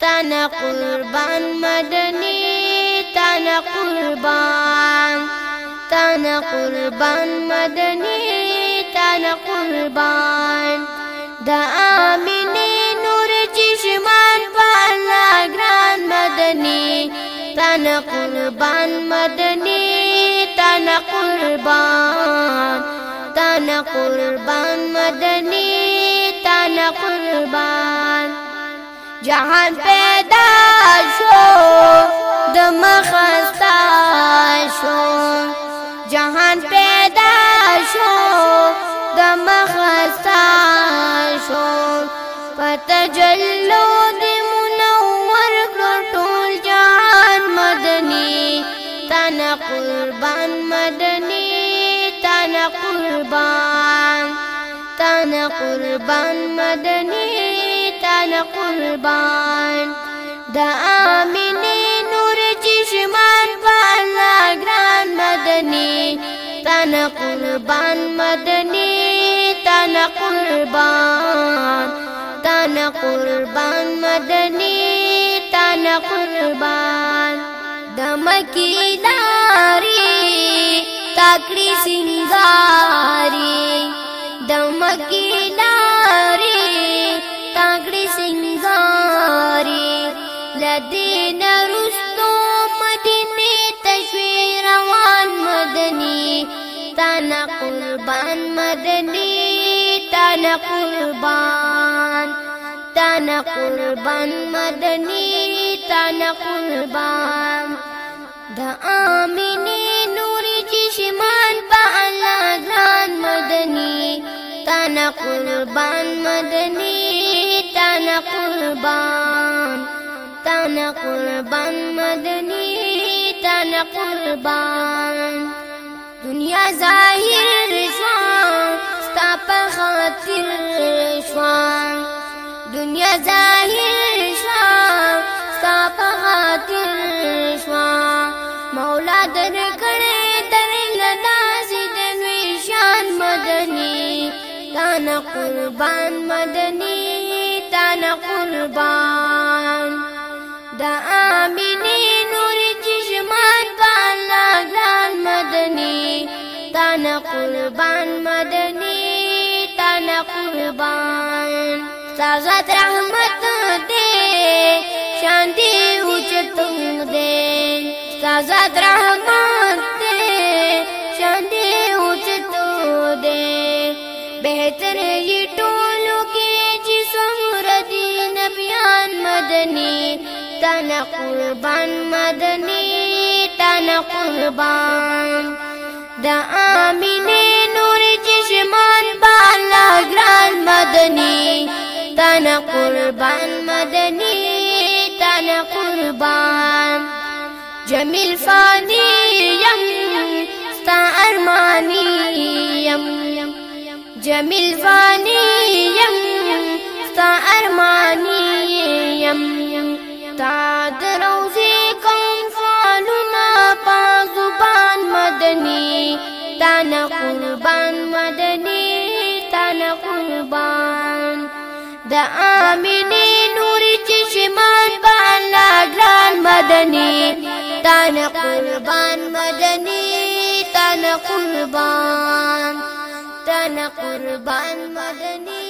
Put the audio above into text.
تنا قربان مدني تنا قربان تنا قربان مدني تنا قربان دا آمینی نور چشمان پالا گران مدنی تنا قربان مدنی تنا قربان تنا قربان مدني تنا قربان جهان پیدا شو د مخستا شو جهان پیدا شو د مخستا شو پتجلو د منور ټول جهان مدني تن قربان مدني تن قربان تن قربان مدني تن قربان د آمینه نور چشمان والا ګران مدني تن قربان مدني تن قربان تن قربان مدني تن قربان دمکی داری تاکڑی سنگار لدین رستو مدینه تشوی روان مدنی تانا قربان مدنی تانا قربان تانا قربان مدنی تانا قربان دا آمینی نوری جشمان پا اللہ جان مدنی تانا قربان مدنی تانا قربان تانا قربان مدنی تانا قربان دنیا ظاهر شوان ستا په خاطر شوان دنیا ظاهر شوان ستا په خاطر شوان مولا در کړه تر لداز د نوې شان مدنی تانا قربان مدنی تانا قربان قربان مدنی تانا قربان سازت رحمت دے شان دی اوچتنگ دے سازت رحمت دے شان دی اوچتنگ دے بہتر یہ ٹولو کی جس مردی نبیان مدنی تانا قربان مدنی تانا قربان د امینه قربان مدني تانا قربان جميل فاني يم ستا أرماني يم جميل فاني يم ستا أرماني يم تعد د امینې نورې چشمان په الله ګران مدني تان قربان مدني تان قربان تان قربان مدني